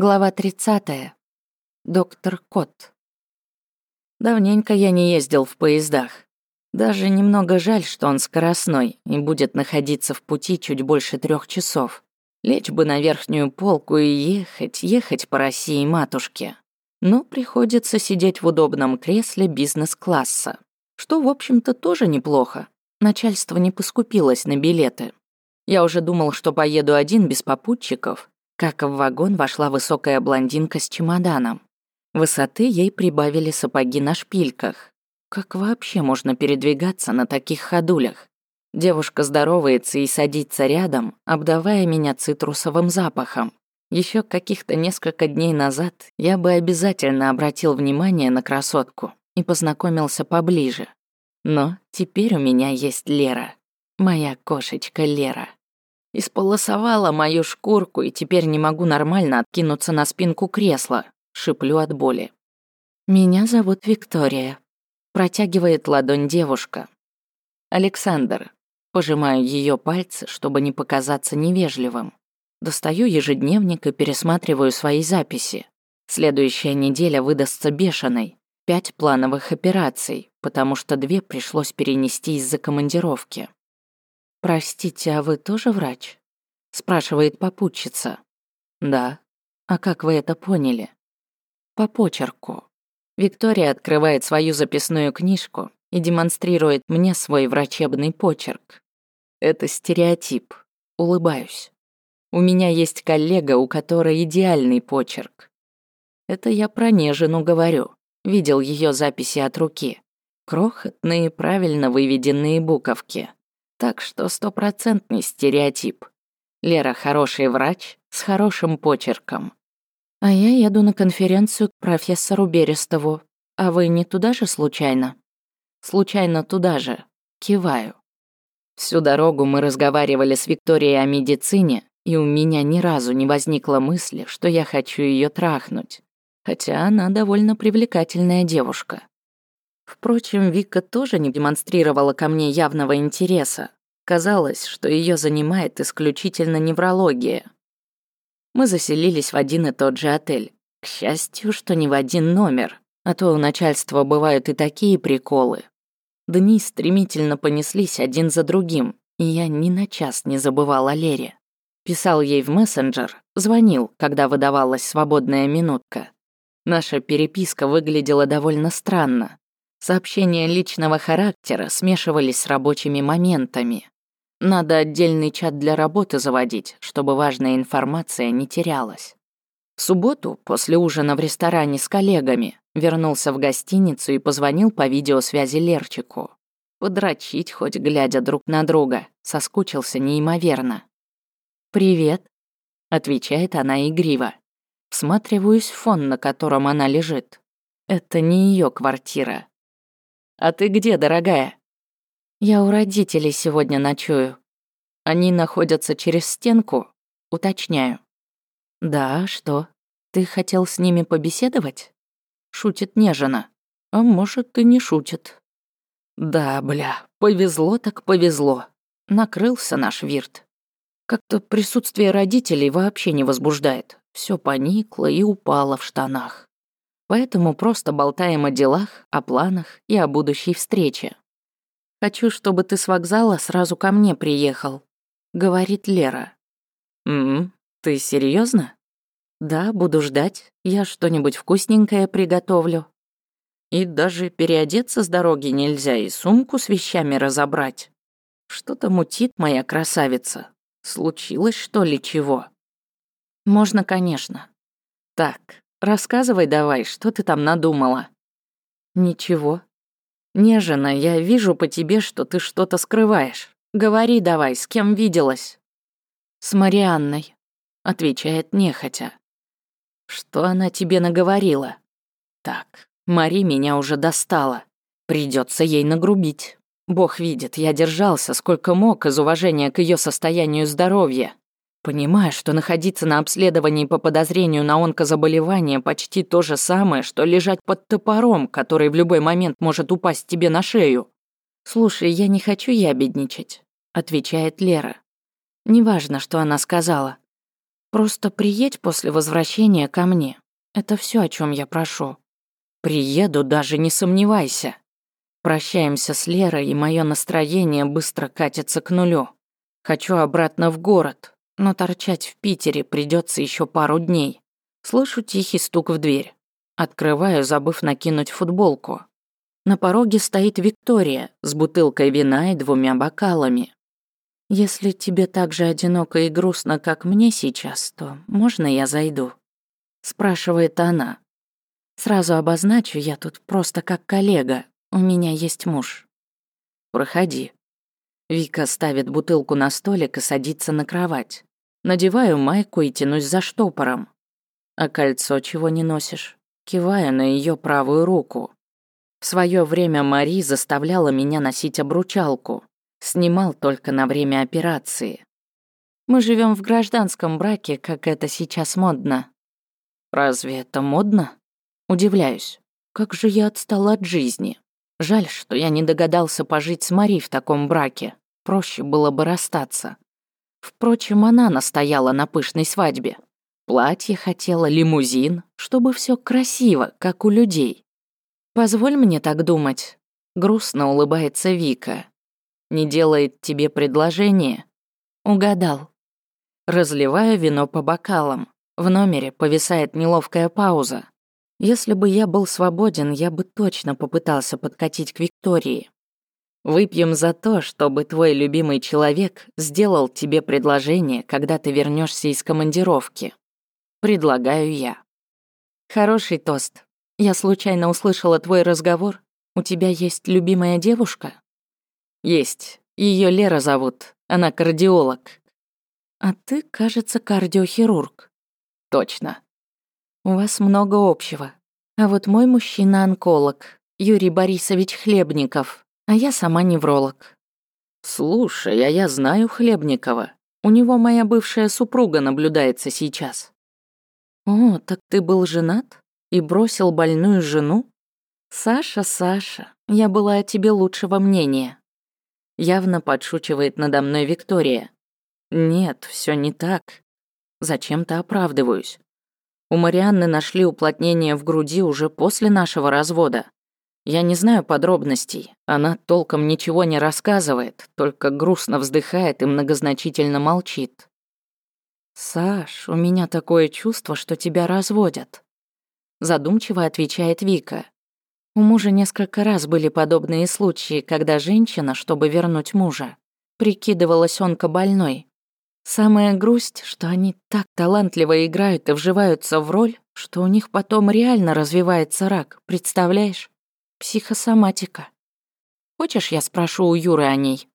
Глава 30. Доктор Кот. Давненько я не ездил в поездах. Даже немного жаль, что он скоростной и будет находиться в пути чуть больше трех часов. Лечь бы на верхнюю полку и ехать, ехать по России матушке. Но приходится сидеть в удобном кресле бизнес-класса. Что, в общем-то, тоже неплохо. Начальство не поскупилось на билеты. Я уже думал, что поеду один без попутчиков, как в вагон вошла высокая блондинка с чемоданом. Высоты ей прибавили сапоги на шпильках. Как вообще можно передвигаться на таких ходулях? Девушка здоровается и садится рядом, обдавая меня цитрусовым запахом. Еще каких-то несколько дней назад я бы обязательно обратил внимание на красотку и познакомился поближе. Но теперь у меня есть Лера. Моя кошечка Лера. Исполосовала мою шкурку, и теперь не могу нормально откинуться на спинку кресла. Шиплю от боли. «Меня зовут Виктория», — протягивает ладонь девушка. «Александр». Пожимаю ее пальцы, чтобы не показаться невежливым. Достаю ежедневник и пересматриваю свои записи. Следующая неделя выдастся бешеной. Пять плановых операций, потому что две пришлось перенести из-за командировки. «Простите, а вы тоже врач?» — спрашивает попутчица. «Да. А как вы это поняли?» «По почерку». Виктория открывает свою записную книжку и демонстрирует мне свой врачебный почерк. Это стереотип. Улыбаюсь. У меня есть коллега, у которой идеальный почерк. Это я про Нежину говорю. Видел ее записи от руки. Крохотные, правильно выведенные буковки. Так что стопроцентный стереотип. Лера хороший врач с хорошим почерком. А я еду на конференцию к профессору Берестову. А вы не туда же случайно? Случайно туда же. Киваю. Всю дорогу мы разговаривали с Викторией о медицине, и у меня ни разу не возникло мысли, что я хочу ее трахнуть. Хотя она довольно привлекательная девушка. Впрочем, Вика тоже не демонстрировала ко мне явного интереса. Казалось, что ее занимает исключительно неврология. Мы заселились в один и тот же отель. К счастью, что не в один номер, а то у начальства бывают и такие приколы. Дни стремительно понеслись один за другим, и я ни на час не забывал о Лере. Писал ей в мессенджер, звонил, когда выдавалась свободная минутка. Наша переписка выглядела довольно странно. Сообщения личного характера смешивались с рабочими моментами. Надо отдельный чат для работы заводить, чтобы важная информация не терялась. В субботу, после ужина в ресторане с коллегами, вернулся в гостиницу и позвонил по видеосвязи Лерчику. Подрочить, хоть глядя друг на друга, соскучился неимоверно. «Привет», — отвечает она игриво. Всматриваюсь в фон, на котором она лежит. Это не ее квартира. «А ты где, дорогая?» «Я у родителей сегодня ночую. Они находятся через стенку?» Уточняю. «Да, что? Ты хотел с ними побеседовать?» Шутит нежно. А может, и не шутит. «Да, бля, повезло так повезло. Накрылся наш вирт. Как-то присутствие родителей вообще не возбуждает. Все поникло и упало в штанах. Поэтому просто болтаем о делах, о планах и о будущей встрече. «Хочу, чтобы ты с вокзала сразу ко мне приехал», — говорит Лера. «М-м, ты серьезно? «Да, буду ждать. Я что-нибудь вкусненькое приготовлю». «И даже переодеться с дороги нельзя и сумку с вещами разобрать. Что-то мутит моя красавица. Случилось, что ли, чего?» «Можно, конечно. Так, рассказывай давай, что ты там надумала?» «Ничего. Нежина, я вижу по тебе, что ты что-то скрываешь. Говори давай, с кем виделась?» «С Марианной», — отвечает нехотя. «Что она тебе наговорила?» «Так, Мари меня уже достала. Придется ей нагрубить. Бог видит, я держался сколько мог из уважения к ее состоянию здоровья. Понимая, что находиться на обследовании по подозрению на онкозаболевание почти то же самое, что лежать под топором, который в любой момент может упасть тебе на шею. «Слушай, я не хочу ябедничать», — отвечает Лера. «Неважно, что она сказала. Просто приедь после возвращения ко мне. Это все, о чем я прошу. Приеду, даже не сомневайся. Прощаемся с Лерой, и мое настроение быстро катится к нулю. Хочу обратно в город, но торчать в Питере придется еще пару дней. Слышу тихий стук в дверь. Открываю, забыв накинуть футболку. На пороге стоит Виктория с бутылкой вина и двумя бокалами. «Если тебе так же одиноко и грустно, как мне сейчас, то можно я зайду?» Спрашивает она. «Сразу обозначу, я тут просто как коллега. У меня есть муж». «Проходи». Вика ставит бутылку на столик и садится на кровать. Надеваю майку и тянусь за штопором. «А кольцо чего не носишь?» Киваю на ее правую руку. В свое время Мари заставляла меня носить обручалку. Снимал только на время операции. Мы живем в гражданском браке, как это сейчас модно. Разве это модно? Удивляюсь. Как же я отстала от жизни. Жаль, что я не догадался пожить с Мари в таком браке. Проще было бы расстаться. Впрочем, она настояла на пышной свадьбе. Платье хотела, лимузин, чтобы все красиво, как у людей. Позволь мне так думать. Грустно улыбается Вика. Не делает тебе предложение? Угадал. Разливаю вино по бокалам. В номере повисает неловкая пауза. Если бы я был свободен, я бы точно попытался подкатить к Виктории. Выпьем за то, чтобы твой любимый человек сделал тебе предложение, когда ты вернешься из командировки. Предлагаю я. Хороший тост. Я случайно услышала твой разговор. У тебя есть любимая девушка? Есть. Ее Лера зовут. Она кардиолог. А ты, кажется, кардиохирург. Точно. У вас много общего. А вот мой мужчина-онколог, Юрий Борисович Хлебников, а я сама невролог. Слушай, а я знаю Хлебникова. У него моя бывшая супруга наблюдается сейчас. О, так ты был женат и бросил больную жену? Саша, Саша, я была о тебе лучшего мнения. Явно подшучивает надо мной Виктория. Нет, все не так. Зачем-то оправдываюсь. У Марианны нашли уплотнение в груди уже после нашего развода. Я не знаю подробностей. Она толком ничего не рассказывает, только грустно вздыхает и многозначительно молчит. «Саш, у меня такое чувство, что тебя разводят», задумчиво отвечает Вика. У мужа несколько раз были подобные случаи, когда женщина, чтобы вернуть мужа, прикидывалась онкобольной. Самая грусть, что они так талантливо играют и вживаются в роль, что у них потом реально развивается рак, представляешь? Психосоматика. Хочешь, я спрошу у Юры о ней?